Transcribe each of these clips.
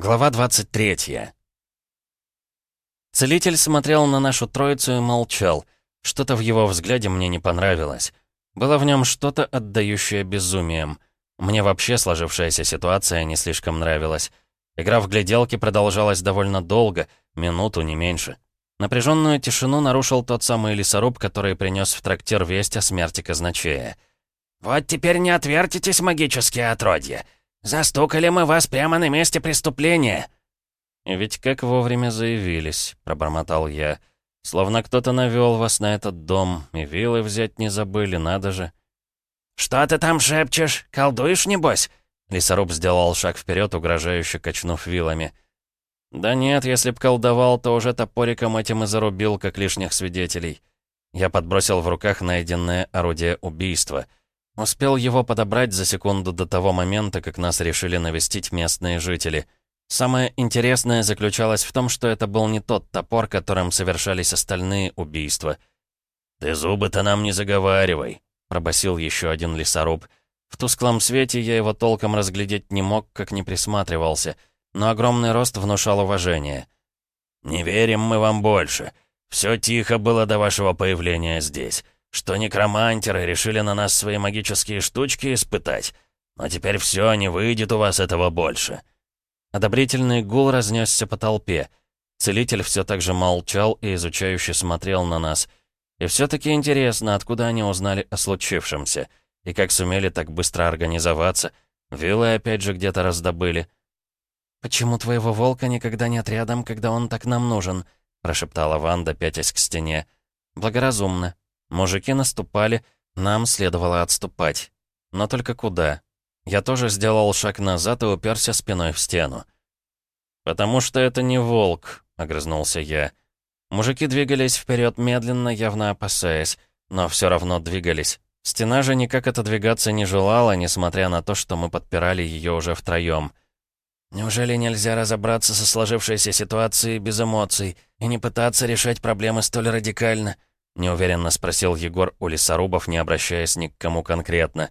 Глава 23 Целитель смотрел на нашу троицу и молчал. Что-то в его взгляде мне не понравилось. Было в нем что-то, отдающее безумием. Мне вообще сложившаяся ситуация не слишком нравилась. Игра в гляделки продолжалась довольно долго, минуту, не меньше. Напряженную тишину нарушил тот самый лесоруб, который принес в трактир весть о смерти казначея. «Вот теперь не отвертитесь, магические отродья! Застукали мы вас прямо на месте преступления!» «И ведь как вовремя заявились», — пробормотал я. «Словно кто-то навел вас на этот дом, и вилы взять не забыли, надо же». «Что ты там шепчешь? Колдуешь, небось?» Лесоруб сделал шаг вперед, угрожающе качнув вилами. «Да нет, если б колдовал, то уже топориком этим и зарубил, как лишних свидетелей». Я подбросил в руках найденное орудие убийства. Успел его подобрать за секунду до того момента, как нас решили навестить местные жители — Самое интересное заключалось в том, что это был не тот топор, которым совершались остальные убийства. «Ты зубы-то нам не заговаривай», — пробасил еще один лесоруб. В тусклом свете я его толком разглядеть не мог, как не присматривался, но огромный рост внушал уважение. «Не верим мы вам больше. Все тихо было до вашего появления здесь. Что некромантеры решили на нас свои магические штучки испытать. Но теперь все, не выйдет у вас этого больше». Одобрительный гул разнесся по толпе. Целитель все так же молчал и изучающе смотрел на нас. И все-таки интересно, откуда они узнали о случившемся. И как сумели так быстро организоваться. Виллы опять же где-то раздобыли. «Почему твоего волка никогда нет рядом, когда он так нам нужен?» прошептала Ванда, пятясь к стене. «Благоразумно. Мужики наступали, нам следовало отступать. Но только куда? Я тоже сделал шаг назад и уперся спиной в стену. «Потому что это не волк», — огрызнулся я. Мужики двигались вперед медленно, явно опасаясь, но все равно двигались. Стена же никак отодвигаться не желала, несмотря на то, что мы подпирали ее уже втроем. «Неужели нельзя разобраться со сложившейся ситуацией без эмоций и не пытаться решать проблемы столь радикально?» — неуверенно спросил Егор у лесорубов, не обращаясь ни к кому конкретно.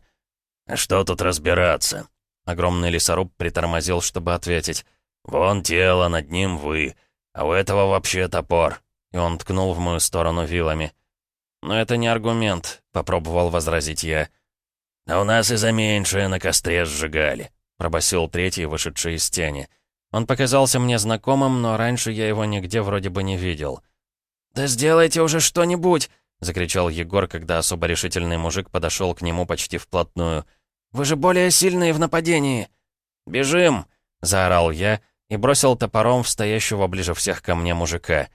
«Что тут разбираться?» Огромный лесоруб притормозил, чтобы ответить. «Вон тело, над ним вы, а у этого вообще топор». И он ткнул в мою сторону вилами. «Но это не аргумент», — попробовал возразить я. «А у нас и за меньшее на костре сжигали», — пробасил третий, вышедший из тени. Он показался мне знакомым, но раньше я его нигде вроде бы не видел. «Да сделайте уже что-нибудь!» — закричал Егор, когда особо решительный мужик подошел к нему почти вплотную — вы же более сильные в нападении!» «Бежим!» — заорал я и бросил топором в стоящего ближе всех ко мне мужика.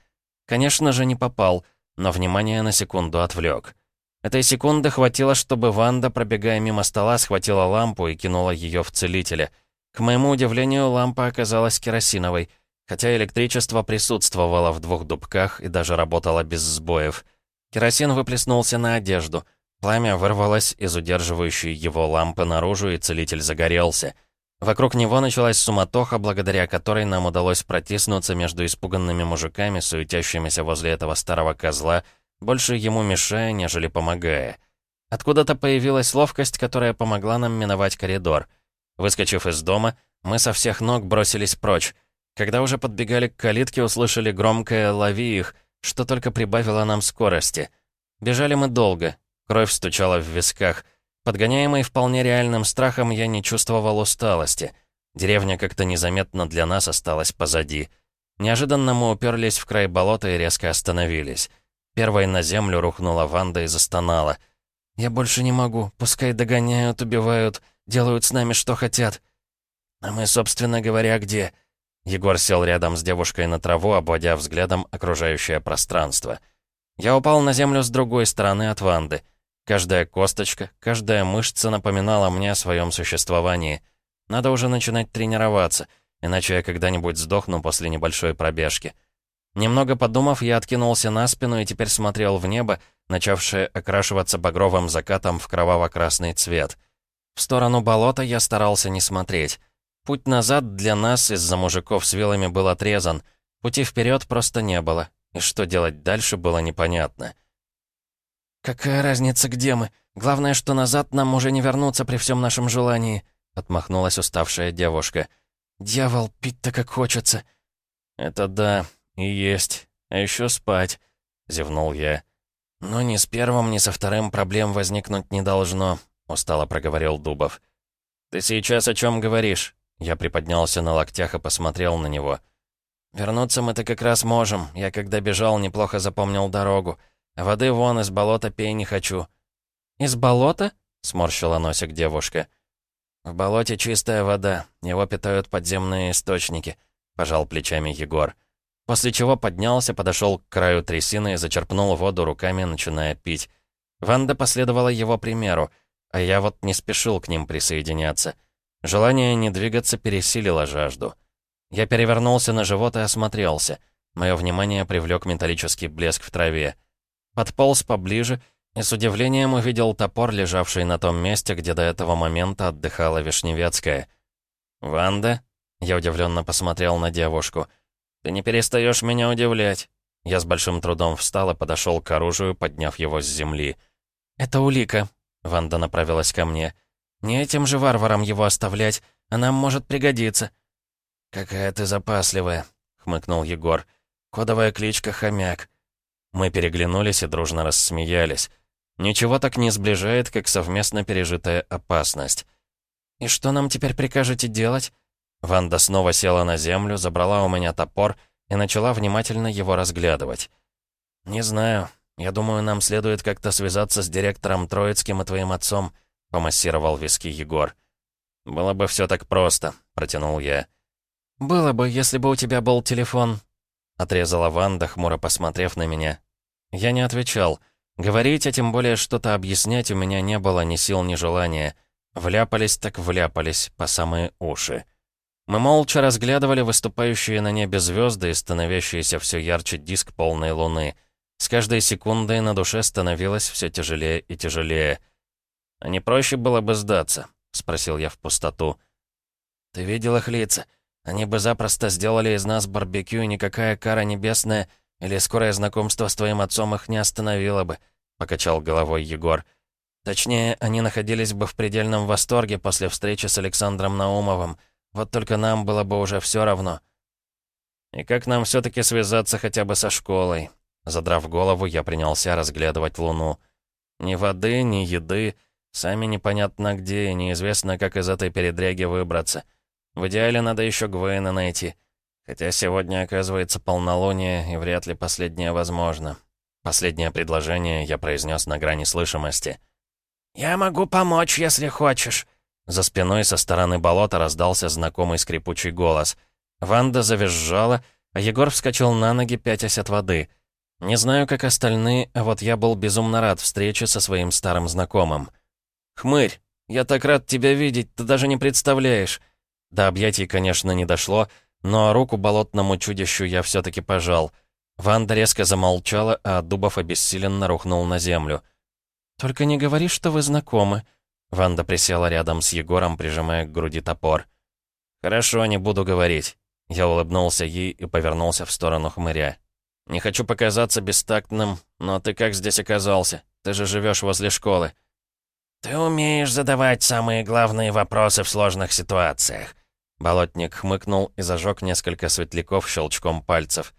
Конечно же, не попал, но внимание на секунду отвлек. Этой секунды хватило, чтобы Ванда, пробегая мимо стола, схватила лампу и кинула ее в целителя. К моему удивлению, лампа оказалась керосиновой, хотя электричество присутствовало в двух дубках и даже работало без сбоев. Керосин выплеснулся на одежду — Пламя вырвалось из удерживающей его лампы наружу, и целитель загорелся. Вокруг него началась суматоха, благодаря которой нам удалось протиснуться между испуганными мужиками, суетящимися возле этого старого козла, больше ему мешая, нежели помогая. Откуда-то появилась ловкость, которая помогла нам миновать коридор. Выскочив из дома, мы со всех ног бросились прочь. Когда уже подбегали к калитке, услышали громкое «лови их», что только прибавило нам скорости. Бежали мы долго, Кровь стучала в висках. Подгоняемый вполне реальным страхом, я не чувствовал усталости. Деревня как-то незаметно для нас осталась позади. Неожиданно мы уперлись в край болота и резко остановились. Первой на землю рухнула Ванда и застонала. «Я больше не могу. Пускай догоняют, убивают, делают с нами что хотят». «А мы, собственно говоря, где?» Егор сел рядом с девушкой на траву, обводя взглядом окружающее пространство. Я упал на землю с другой стороны от Ванды. Каждая косточка, каждая мышца напоминала мне о своем существовании. Надо уже начинать тренироваться, иначе я когда-нибудь сдохну после небольшой пробежки. Немного подумав, я откинулся на спину и теперь смотрел в небо, начавшее окрашиваться багровым закатом в кроваво-красный цвет. В сторону болота я старался не смотреть. Путь назад для нас из-за мужиков с вилами был отрезан. Пути вперед просто не было, и что делать дальше было непонятно. «Какая разница, где мы? Главное, что назад нам уже не вернуться при всем нашем желании», — отмахнулась уставшая девушка. Дьявол, пить-то как хочется». «Это да, и есть. А еще спать», — зевнул я. «Но ни с первым, ни со вторым проблем возникнуть не должно», — устало проговорил Дубов. «Ты сейчас о чем говоришь?» Я приподнялся на локтях и посмотрел на него. «Вернуться мы-то как раз можем. Я когда бежал, неплохо запомнил дорогу. воды вон из болота пей не хочу». «Из болота?» — сморщила носик девушка. «В болоте чистая вода. Его питают подземные источники», — пожал плечами Егор. После чего поднялся, подошел к краю трясины и зачерпнул воду руками, начиная пить. Ванда последовала его примеру, а я вот не спешил к ним присоединяться. Желание не двигаться пересилило жажду. Я перевернулся на живот и осмотрелся. Мое внимание привлек металлический блеск в траве. Подполз поближе и с удивлением увидел топор, лежавший на том месте, где до этого момента отдыхала Вишневецкая. «Ванда?» Я удивленно посмотрел на девушку. «Ты не перестаешь меня удивлять». Я с большим трудом встал и подошел к оружию, подняв его с земли. «Это улика», — Ванда направилась ко мне. Не этим же варварам его оставлять, а нам может пригодиться». «Какая ты запасливая», — хмыкнул Егор. «Кодовая кличка Хомяк». Мы переглянулись и дружно рассмеялись. Ничего так не сближает, как совместно пережитая опасность. «И что нам теперь прикажете делать?» Ванда снова села на землю, забрала у меня топор и начала внимательно его разглядывать. «Не знаю. Я думаю, нам следует как-то связаться с директором Троицким и твоим отцом помассировал виски Егор. «Было бы все так просто», — протянул я. «Было бы, если бы у тебя был телефон», — отрезала Ванда, хмуро посмотрев на меня. Я не отвечал. Говорить, а тем более что-то объяснять у меня не было ни сил, ни желания. Вляпались так вляпались, по самые уши. Мы молча разглядывали выступающие на небе звезды и становящийся все ярче диск полной луны. С каждой секундой на душе становилось все тяжелее и тяжелее — «А не проще было бы сдаться?» — спросил я в пустоту. «Ты видел их лица? Они бы запросто сделали из нас барбекю, и никакая кара небесная или скорое знакомство с твоим отцом их не остановило бы», — покачал головой Егор. «Точнее, они находились бы в предельном восторге после встречи с Александром Наумовым. Вот только нам было бы уже все равно». «И как нам все таки связаться хотя бы со школой?» Задрав голову, я принялся разглядывать луну. «Ни воды, ни еды, Сами непонятно где, и неизвестно, как из этой передряги выбраться. В идеале надо еще Гвейна найти. Хотя сегодня, оказывается, полнолуние, и вряд ли последнее возможно. Последнее предложение я произнес на грани слышимости. «Я могу помочь, если хочешь». За спиной со стороны болота раздался знакомый скрипучий голос. Ванда завизжала, а Егор вскочил на ноги, пятясь от воды. Не знаю, как остальные, а вот я был безумно рад встрече со своим старым знакомым. «Хмырь, я так рад тебя видеть, ты даже не представляешь!» До объятий, конечно, не дошло, но руку болотному чудищу я все таки пожал. Ванда резко замолчала, а Дубов обессиленно рухнул на землю. «Только не говори, что вы знакомы». Ванда присела рядом с Егором, прижимая к груди топор. «Хорошо, не буду говорить». Я улыбнулся ей и повернулся в сторону хмыря. «Не хочу показаться бестактным, но ты как здесь оказался? Ты же живешь возле школы». «Ты умеешь задавать самые главные вопросы в сложных ситуациях». Болотник хмыкнул и зажег несколько светляков щелчком пальцев.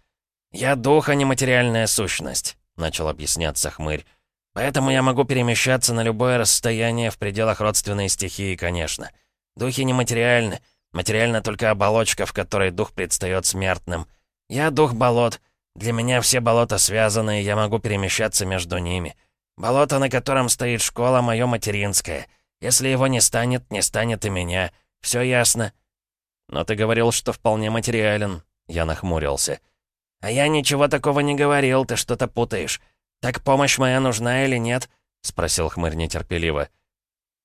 «Я дух, а не материальная сущность», — начал объясняться хмырь. «Поэтому я могу перемещаться на любое расстояние в пределах родственной стихии, конечно. Духи нематериальны. Материальна только оболочка, в которой дух предстает смертным. Я дух болот. Для меня все болота связаны, и я могу перемещаться между ними. Болото, на котором стоит школа, мое материнское. Если его не станет, не станет и меня. Все ясно». «Но ты говорил, что вполне материален». Я нахмурился. «А я ничего такого не говорил, ты что-то путаешь. Так помощь моя нужна или нет?» — спросил хмырь нетерпеливо.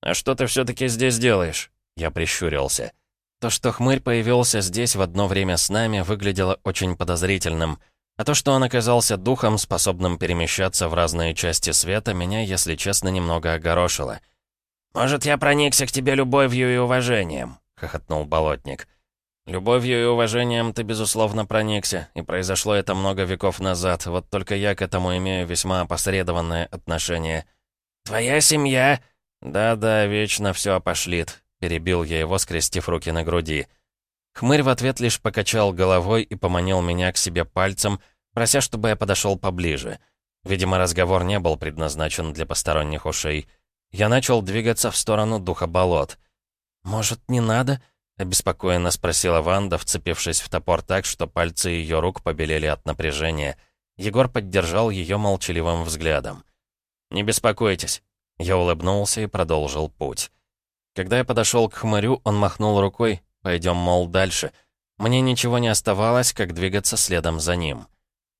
«А что ты все-таки здесь делаешь?» Я прищурился. То, что хмырь появился здесь в одно время с нами, выглядело очень подозрительным — а то, что он оказался духом, способным перемещаться в разные части света, меня, если честно, немного огорошило. «Может, я проникся к тебе любовью и уважением?» — хохотнул Болотник. «Любовью и уважением ты, безусловно, проникся, и произошло это много веков назад, вот только я к этому имею весьма опосредованное отношение». «Твоя семья?» «Да-да, вечно все опошлит», — перебил я его, скрестив руки на груди. Хмырь в ответ лишь покачал головой и поманил меня к себе пальцем, прося, чтобы я подошел поближе. Видимо, разговор не был предназначен для посторонних ушей. Я начал двигаться в сторону духа болот. «Может, не надо?» — обеспокоенно спросила Ванда, вцепившись в топор так, что пальцы ее рук побелели от напряжения. Егор поддержал ее молчаливым взглядом. «Не беспокойтесь». Я улыбнулся и продолжил путь. Когда я подошел к хмырю, он махнул рукой, Пойдем, мол, дальше. Мне ничего не оставалось, как двигаться следом за ним.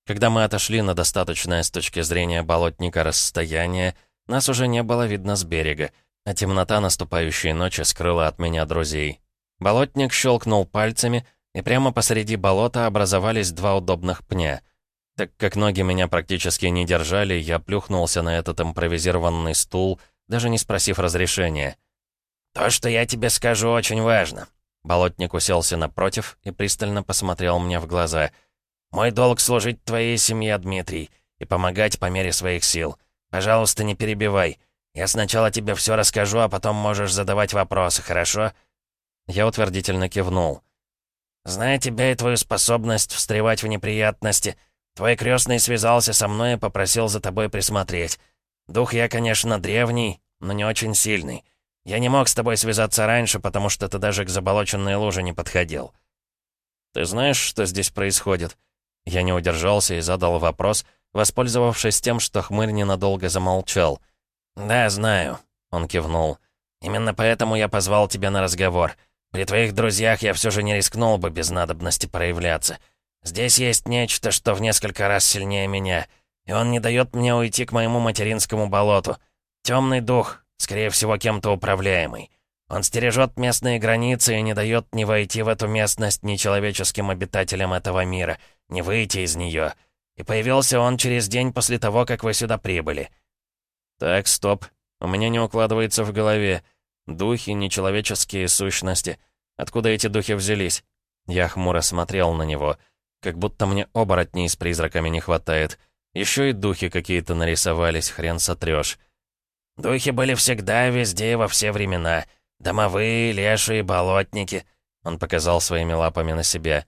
Когда мы отошли на достаточное с точки зрения болотника расстояние, нас уже не было видно с берега, а темнота наступающей ночи скрыла от меня друзей. Болотник щелкнул пальцами, и прямо посреди болота образовались два удобных пня. Так как ноги меня практически не держали, я плюхнулся на этот импровизированный стул, даже не спросив разрешения. «То, что я тебе скажу, очень важно. Болотник уселся напротив и пристально посмотрел мне в глаза. «Мой долг служить твоей семье, Дмитрий, и помогать по мере своих сил. Пожалуйста, не перебивай. Я сначала тебе все расскажу, а потом можешь задавать вопросы, хорошо?» Я утвердительно кивнул. «Зная тебя и твою способность встревать в неприятности, твой крестный связался со мной и попросил за тобой присмотреть. Дух я, конечно, древний, но не очень сильный. Я не мог с тобой связаться раньше, потому что ты даже к заболоченной луже не подходил». «Ты знаешь, что здесь происходит?» Я не удержался и задал вопрос, воспользовавшись тем, что хмырь ненадолго замолчал. «Да, знаю», — он кивнул. «Именно поэтому я позвал тебя на разговор. При твоих друзьях я все же не рискнул бы без надобности проявляться. Здесь есть нечто, что в несколько раз сильнее меня, и он не дает мне уйти к моему материнскому болоту. Темный дух, Скорее всего, кем-то управляемый. Он стережет местные границы и не дает ни войти в эту местность ни человеческим обитателям этого мира, ни выйти из нее. И появился он через день после того, как вы сюда прибыли. Так, стоп. У меня не укладывается в голове. Духи, нечеловеческие сущности. Откуда эти духи взялись? Я хмуро смотрел на него. Как будто мне оборотней с призраками не хватает. Еще и духи какие-то нарисовались, хрен сотрешь. Духи были всегда, везде и во все времена. Домовые, лешие, болотники. Он показал своими лапами на себя.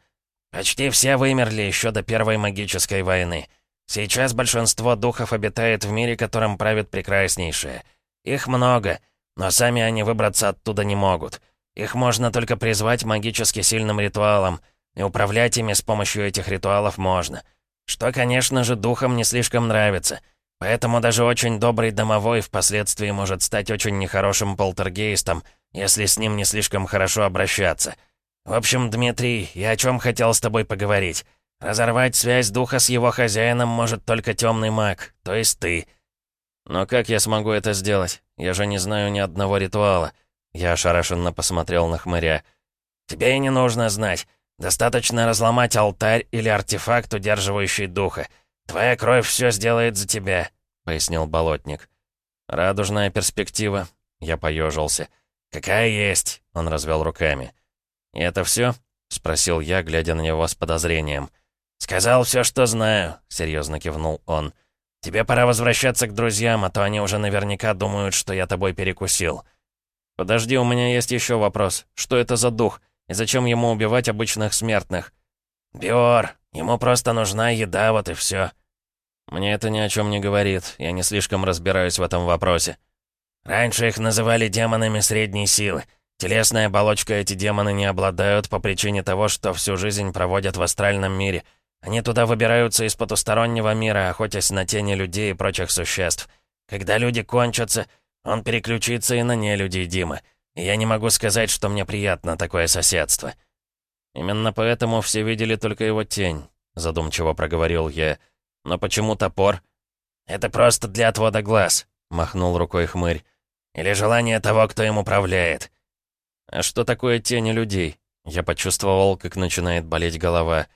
Почти все вымерли еще до Первой магической войны. Сейчас большинство духов обитает в мире, которым правит прекраснейшее. Их много, но сами они выбраться оттуда не могут. Их можно только призвать магически сильным ритуалом, и управлять ими с помощью этих ритуалов можно. Что, конечно же, духам не слишком нравится — Поэтому даже очень добрый домовой впоследствии может стать очень нехорошим полтергейстом, если с ним не слишком хорошо обращаться. В общем, Дмитрий, я о чем хотел с тобой поговорить. Разорвать связь духа с его хозяином может только темный маг, то есть ты. Но как я смогу это сделать? Я же не знаю ни одного ритуала. Я ошарашенно посмотрел на хмыря. Тебе и не нужно знать. Достаточно разломать алтарь или артефакт, удерживающий духа. «Твоя кровь все сделает за тебя», — пояснил болотник. «Радужная перспектива», — я поежился. «Какая есть», — он развел руками. «И это все? спросил я, глядя на него с подозрением. «Сказал все, что знаю», — серьезно кивнул он. «Тебе пора возвращаться к друзьям, а то они уже наверняка думают, что я тобой перекусил». «Подожди, у меня есть еще вопрос. Что это за дух? И зачем ему убивать обычных смертных?» «Биор. Ему просто нужна еда, вот и все. Мне это ни о чем не говорит. Я не слишком разбираюсь в этом вопросе. Раньше их называли демонами средней силы. Телесная оболочка эти демоны не обладают по причине того, что всю жизнь проводят в астральном мире. Они туда выбираются из потустороннего мира, охотясь на тени людей и прочих существ. Когда люди кончатся, он переключится и на нелюдей Дима. И я не могу сказать, что мне приятно такое соседство. «Именно поэтому все видели только его тень», — задумчиво проговорил я. «Но почему топор?» «Это просто для отвода глаз», — махнул рукой хмырь. «Или желание того, кто им управляет». «А что такое тени людей?» Я почувствовал, как начинает болеть голова.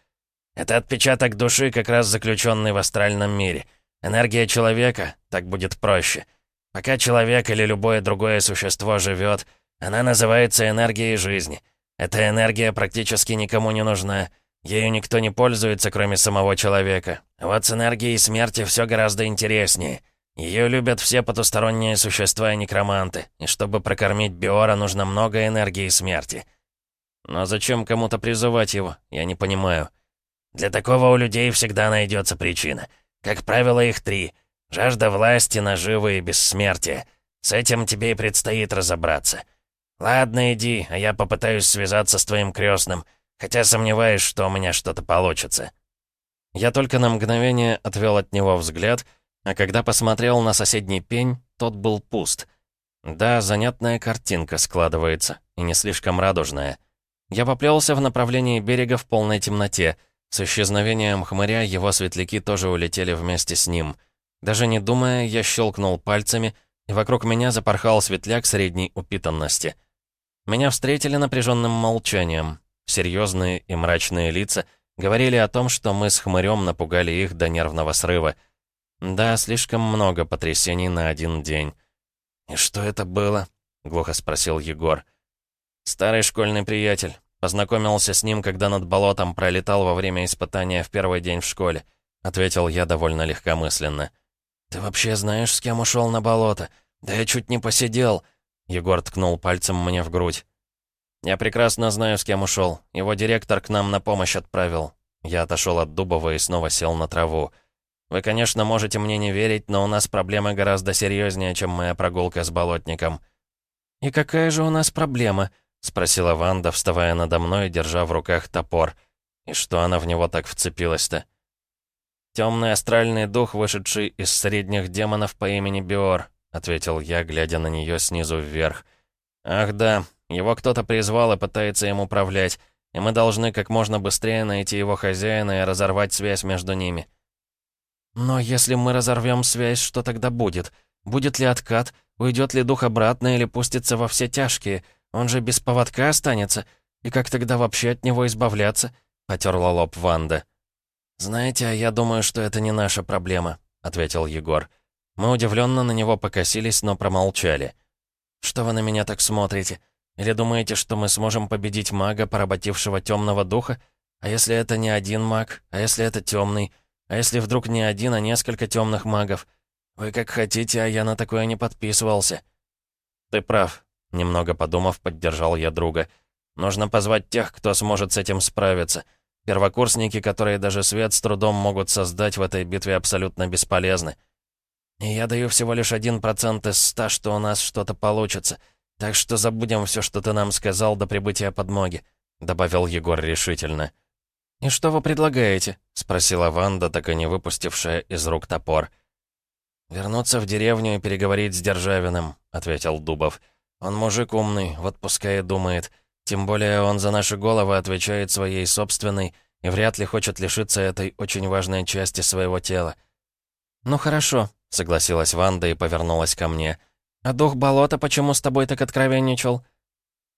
«Это отпечаток души, как раз заключенный в астральном мире. Энергия человека, так будет проще. Пока человек или любое другое существо живет, она называется энергией жизни». Эта энергия практически никому не нужна. Ею никто не пользуется, кроме самого человека. Вот с энергией смерти все гораздо интереснее. Ее любят все потусторонние существа и некроманты, и чтобы прокормить Биора, нужно много энергии смерти. «Но зачем кому-то призывать его? Я не понимаю». «Для такого у людей всегда найдется причина. Как правило, их три. Жажда власти, наживы и бессмертия. С этим тебе и предстоит разобраться. Ладно, иди, а я попытаюсь связаться с твоим крестным, хотя сомневаюсь, что у меня что-то получится». Я только на мгновение отвел от него взгляд, а когда посмотрел на соседний пень, тот был пуст. Да, занятная картинка складывается, и не слишком радужная. Я поплелся в направлении берега в полной темноте. С исчезновением хмыря его светляки тоже улетели вместе с ним. Даже не думая, я щелкнул пальцами, и вокруг меня запорхал светляк средней упитанности. Меня встретили напряженным молчанием. Серьезные и мрачные лица — Говорили о том, что мы с хмырем напугали их до нервного срыва. Да, слишком много потрясений на один день. «И что это было?» — глухо спросил Егор. «Старый школьный приятель. Познакомился с ним, когда над болотом пролетал во время испытания в первый день в школе», — ответил я довольно легкомысленно. «Ты вообще знаешь, с кем ушел на болото? Да я чуть не посидел!» Егор ткнул пальцем мне в грудь. «Я прекрасно знаю, с кем ушел. Его директор к нам на помощь отправил». Я отошел от Дубова и снова сел на траву. «Вы, конечно, можете мне не верить, но у нас проблемы гораздо серьезнее, чем моя прогулка с болотником». «И какая же у нас проблема?» — спросила Ванда, вставая надо мной, держа в руках топор. И что она в него так вцепилась-то? «Темный астральный дух, вышедший из средних демонов по имени Биор», — ответил я, глядя на нее снизу вверх. «Ах да, его кто-то призвал и пытается им управлять, и мы должны как можно быстрее найти его хозяина и разорвать связь между ними». «Но если мы разорвем связь, что тогда будет? Будет ли откат? Уйдет ли дух обратно или пустится во все тяжкие? Он же без поводка останется. И как тогда вообще от него избавляться?» — потерла лоб Ванда. «Знаете, а я думаю, что это не наша проблема», — ответил Егор. Мы удивленно на него покосились, но промолчали. «Что вы на меня так смотрите? Или думаете, что мы сможем победить мага, поработившего темного духа? А если это не один маг? А если это темный? А если вдруг не один, а несколько темных магов? Вы как хотите, а я на такое не подписывался. Ты прав. Немного подумав, поддержал я друга. Нужно позвать тех, кто сможет с этим справиться. Первокурсники, которые даже свет с трудом могут создать в этой битве, абсолютно бесполезны. И я даю всего лишь один процент из ста, что у нас что-то получится — «Так что забудем все, что ты нам сказал до прибытия подмоги», — добавил Егор решительно. «И что вы предлагаете?» — спросила Ванда, так и не выпустившая из рук топор. «Вернуться в деревню и переговорить с Державиным», — ответил Дубов. «Он мужик умный, вот пускай и думает. Тем более он за наши головы отвечает своей собственной и вряд ли хочет лишиться этой очень важной части своего тела». «Ну хорошо», — согласилась Ванда и повернулась ко мне. «А дух болота почему с тобой так откровенничал?»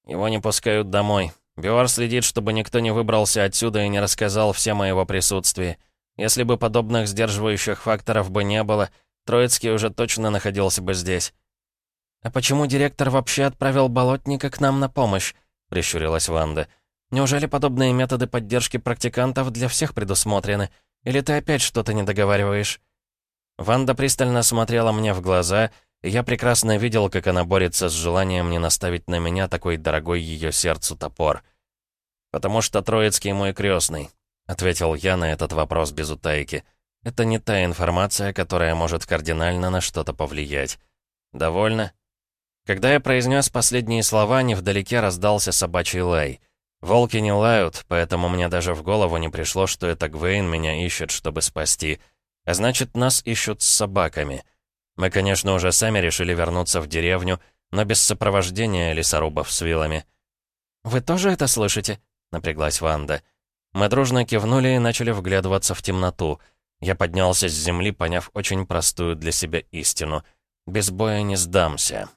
«Его не пускают домой. Биор следит, чтобы никто не выбрался отсюда и не рассказал всем о его присутствии. Если бы подобных сдерживающих факторов бы не было, Троицкий уже точно находился бы здесь». «А почему директор вообще отправил болотника к нам на помощь?» — прищурилась Ванда. «Неужели подобные методы поддержки практикантов для всех предусмотрены? Или ты опять что-то не договариваешь?» Ванда пристально смотрела мне в глаза — я прекрасно видел, как она борется с желанием не наставить на меня такой дорогой ее сердцу топор. «Потому что Троицкий мой крестный», — ответил я на этот вопрос без утайки. «Это не та информация, которая может кардинально на что-то повлиять. Довольно?» Когда я произнес последние слова, невдалеке раздался собачий лай. Волки не лают, поэтому мне даже в голову не пришло, что это Гвейн меня ищет, чтобы спасти. А значит, нас ищут с собаками — мы, конечно, уже сами решили вернуться в деревню, но без сопровождения лесорубов с вилами. «Вы тоже это слышите?» — напряглась Ванда. Мы дружно кивнули и начали вглядываться в темноту. Я поднялся с земли, поняв очень простую для себя истину. Без боя не сдамся.